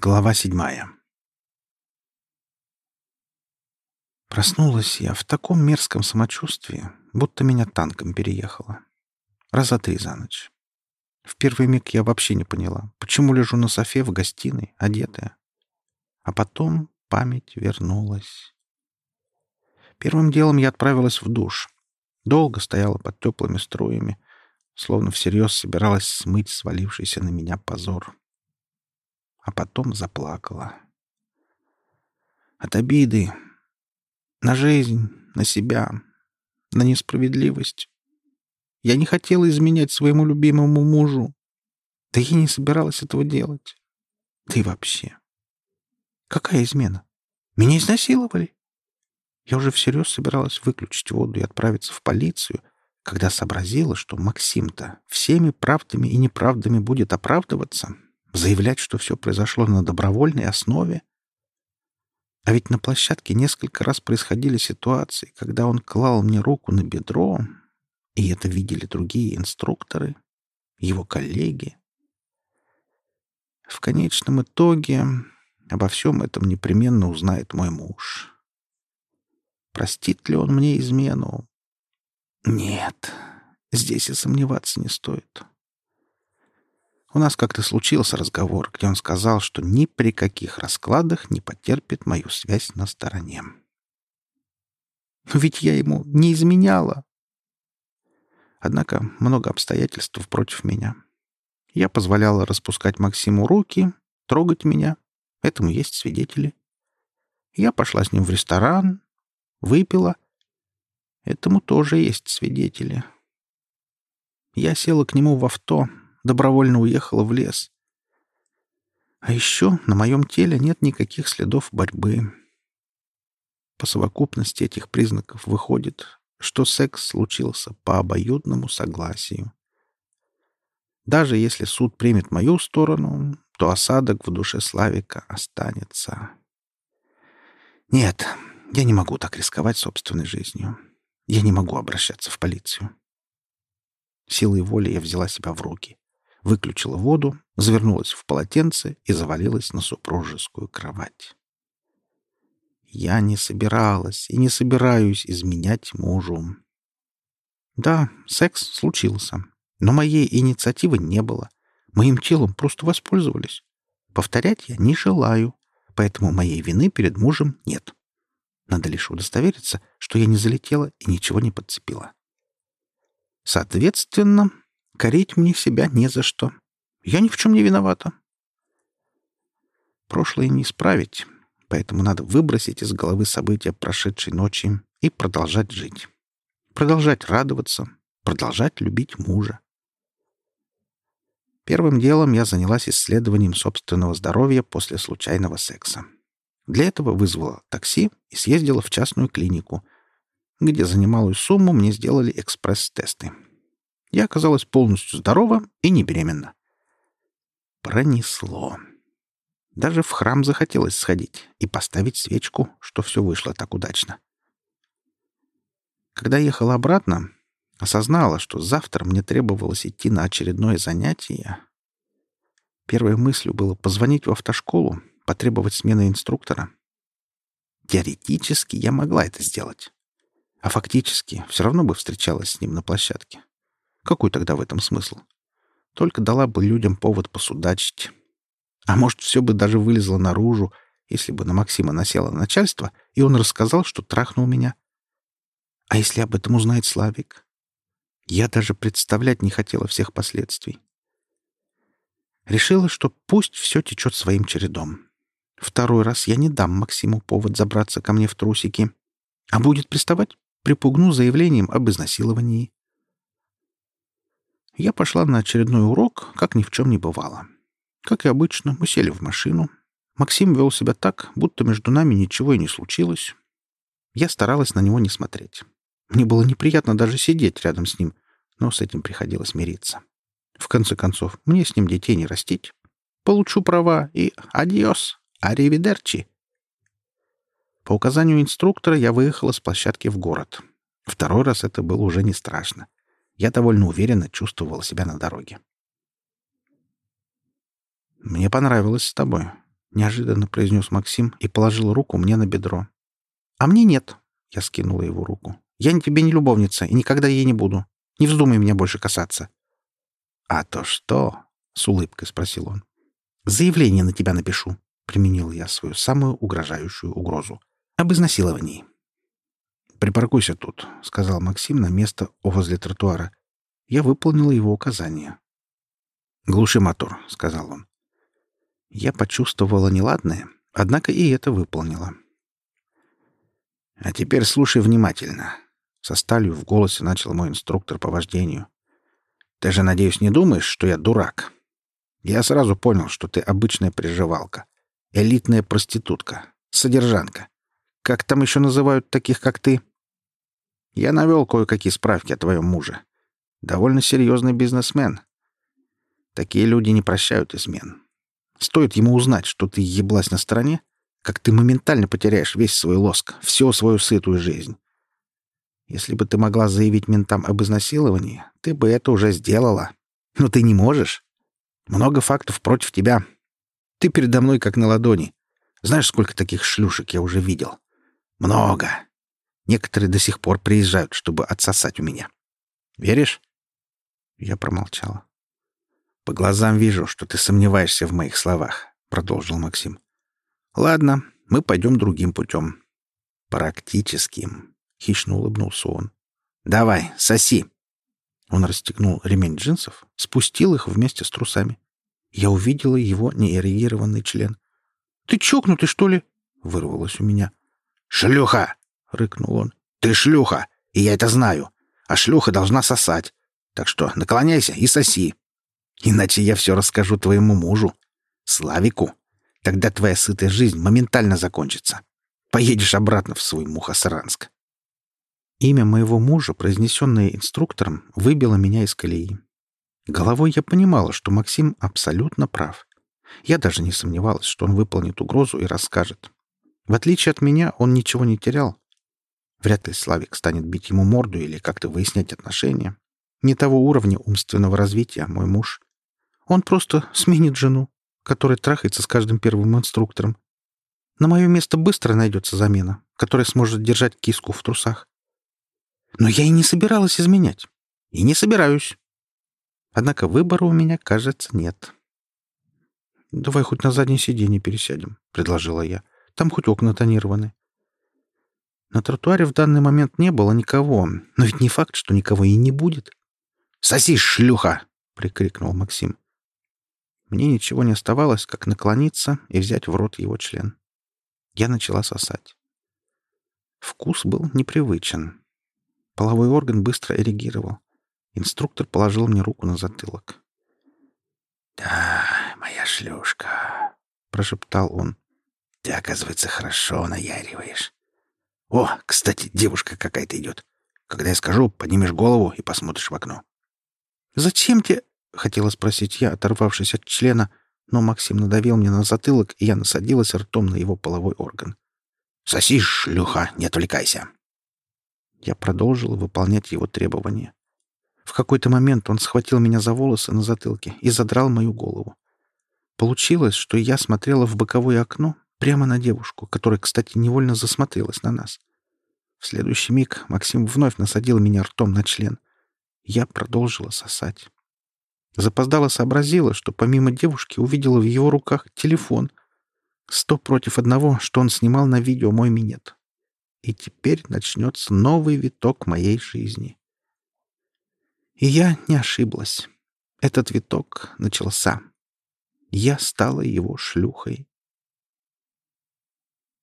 Глава седьмая Проснулась я в таком мерзком самочувствии, будто меня танком переехало. Раза три за ночь. В первый миг я вообще не поняла, почему лежу на софе в гостиной, одетая. А потом память вернулась. Первым делом я отправилась в душ. Долго стояла под теплыми струями, словно всерьез собиралась смыть свалившийся на меня позор. А потом заплакала. От обиды, на жизнь, на себя, на несправедливость. Я не хотела изменять своему любимому мужу. Да я не собиралась этого делать. Да и вообще. Какая измена? Меня изнасиловали? Я уже всерьез собиралась выключить воду и отправиться в полицию, когда сообразила, что Максим-то всеми правдами и неправдами будет оправдываться, заявлять, что все произошло на добровольной основе, а ведь на площадке несколько раз происходили ситуации, когда он клал мне руку на бедро, и это видели другие инструкторы, его коллеги. В конечном итоге обо всем этом непременно узнает мой муж. Простит ли он мне измену? Нет, здесь и сомневаться не стоит. У нас как-то случился разговор, где он сказал, что ни при каких раскладах не потерпит мою связь на стороне. Но ведь я ему не изменяла. Однако много обстоятельств против меня. Я позволяла распускать Максиму руки, трогать меня. Этому есть свидетели. Я пошла с ним в ресторан, выпила. Этому тоже есть свидетели. Я села к нему в авто, добровольно уехала в лес. А еще на моем теле нет никаких следов борьбы. По совокупности этих признаков выходит, что секс случился по обоюдному согласию. Даже если суд примет мою сторону, то осадок в душе Славика останется. Нет, я не могу так рисковать собственной жизнью. Я не могу обращаться в полицию. Силой воли я взяла себя в руки выключила воду, завернулась в полотенце и завалилась на супружескую кровать. Я не собиралась и не собираюсь изменять мужу. Да, секс случился, но моей инициативы не было. Моим телом просто воспользовались. Повторять я не желаю, поэтому моей вины перед мужем нет. Надо лишь удостовериться, что я не залетела и ничего не подцепила. Соответственно, Корить мне себя не за что. Я ни в чем не виновата. Прошлое не исправить, поэтому надо выбросить из головы события прошедшей ночи и продолжать жить. Продолжать радоваться, продолжать любить мужа. Первым делом я занялась исследованием собственного здоровья после случайного секса. Для этого вызвала такси и съездила в частную клинику, где за немалую сумму мне сделали экспресс-тесты. Я оказалась полностью здорова и не беременна. Пронесло. Даже в храм захотелось сходить и поставить свечку, что все вышло так удачно. Когда ехала обратно, осознала, что завтра мне требовалось идти на очередное занятие. Первой мыслью было позвонить в автошколу, потребовать смены инструктора. Теоретически я могла это сделать. А фактически все равно бы встречалась с ним на площадке. Какой тогда в этом смысл? Только дала бы людям повод посудачить. А может, все бы даже вылезло наружу, если бы на Максима насело начальство, и он рассказал, что трахнул меня. А если об этом узнает Славик? Я даже представлять не хотела всех последствий. Решила, что пусть все течет своим чередом. Второй раз я не дам Максиму повод забраться ко мне в трусики. А будет приставать, припугну заявлением об изнасиловании. Я пошла на очередной урок, как ни в чем не бывало. Как и обычно, мы сели в машину. Максим вел себя так, будто между нами ничего и не случилось. Я старалась на него не смотреть. Мне было неприятно даже сидеть рядом с ним, но с этим приходилось мириться. В конце концов, мне с ним детей не растить. Получу права и адиос, аривидерчи. По указанию инструктора я выехала с площадки в город. Второй раз это было уже не страшно я довольно уверенно чувствовал себя на дороге. «Мне понравилось с тобой. — неожиданно произнес Максим и положил руку мне на бедро. «А мне нет», — я скинула его руку. «Я тебе не любовница и никогда ей не буду. Не вздумай меня больше касаться». «А то что?» — с улыбкой спросил он. «Заявление на тебя напишу», — применил я свою самую угрожающую угрозу. «Об изнасиловании». «Припаркуйся тут», — сказал Максим на место возле тротуара. Я выполнила его указание. «Глуши мотор», — сказал он. Я почувствовала неладное, однако и это выполнила. «А теперь слушай внимательно», — со сталью в голосе начал мой инструктор по вождению. «Ты же, надеюсь, не думаешь, что я дурак? Я сразу понял, что ты обычная приживалка, элитная проститутка, содержанка. Как там еще называют таких, как ты? Я навел кое-какие справки о твоем муже. Довольно серьезный бизнесмен. Такие люди не прощают измен. Стоит ему узнать, что ты еблась на стороне, как ты моментально потеряешь весь свой лоск, всю свою сытую жизнь. Если бы ты могла заявить ментам об изнасиловании, ты бы это уже сделала. Но ты не можешь. Много фактов против тебя. Ты передо мной как на ладони. Знаешь, сколько таких шлюшек я уже видел? Много. Некоторые до сих пор приезжают, чтобы отсосать у меня. Веришь? Я промолчала. По глазам вижу, что ты сомневаешься в моих словах, продолжил Максим. Ладно, мы пойдем другим путем. Практическим. Хищно улыбнулся он. Давай, соси. Он расстегнул ремень джинсов, спустил их вместе с трусами. Я увидела его неэрегированный член. «Ты чокнутый, что ли?» — вырвалось у меня. «Шлюха!» — рыкнул он. «Ты шлюха, и я это знаю. А шлюха должна сосать. Так что наклоняйся и соси. Иначе я все расскажу твоему мужу, Славику. Тогда твоя сытая жизнь моментально закончится. Поедешь обратно в свой Мухосранск. Имя моего мужа, произнесенное инструктором, выбило меня из колеи. Головой я понимала, что Максим абсолютно прав. Я даже не сомневалась, что он выполнит угрозу и расскажет. В отличие от меня, он ничего не терял. Вряд ли Славик станет бить ему морду или как-то выяснять отношения. Не того уровня умственного развития мой муж. Он просто сменит жену, которая трахается с каждым первым инструктором. На мое место быстро найдется замена, которая сможет держать киску в трусах. Но я и не собиралась изменять. И не собираюсь. Однако выбора у меня, кажется, нет. «Давай хоть на заднее сиденье пересядем», — предложила я. «Там хоть окна тонированы». На тротуаре в данный момент не было никого, но ведь не факт, что никого и не будет. «Соси, шлюха!» — прикрикнул Максим. Мне ничего не оставалось, как наклониться и взять в рот его член. Я начала сосать. Вкус был непривычен. Половой орган быстро эрегировал. Инструктор положил мне руку на затылок. «Да, моя шлюшка», — прошептал он. «Ты, оказывается, хорошо наяриваешь. О, кстати, девушка какая-то идет. Когда я скажу, поднимешь голову и посмотришь в окно». «Зачем тебе...» — хотела спросить я, оторвавшись от члена, но Максим надавил мне на затылок, и я насадилась ртом на его половой орган. «Соси, шлюха, не отвлекайся!» Я продолжила выполнять его требования. В какой-то момент он схватил меня за волосы на затылке и задрал мою голову. Получилось, что я смотрела в боковое окно прямо на девушку, которая, кстати, невольно засмотрелась на нас. В следующий миг Максим вновь насадил меня ртом на член. Я продолжила сосать. Запоздала сообразила, что помимо девушки увидела в его руках телефон. Сто против одного, что он снимал на видео мой минет. И теперь начнется новый виток моей жизни. И я не ошиблась. Этот виток начался. Я стала его шлюхой.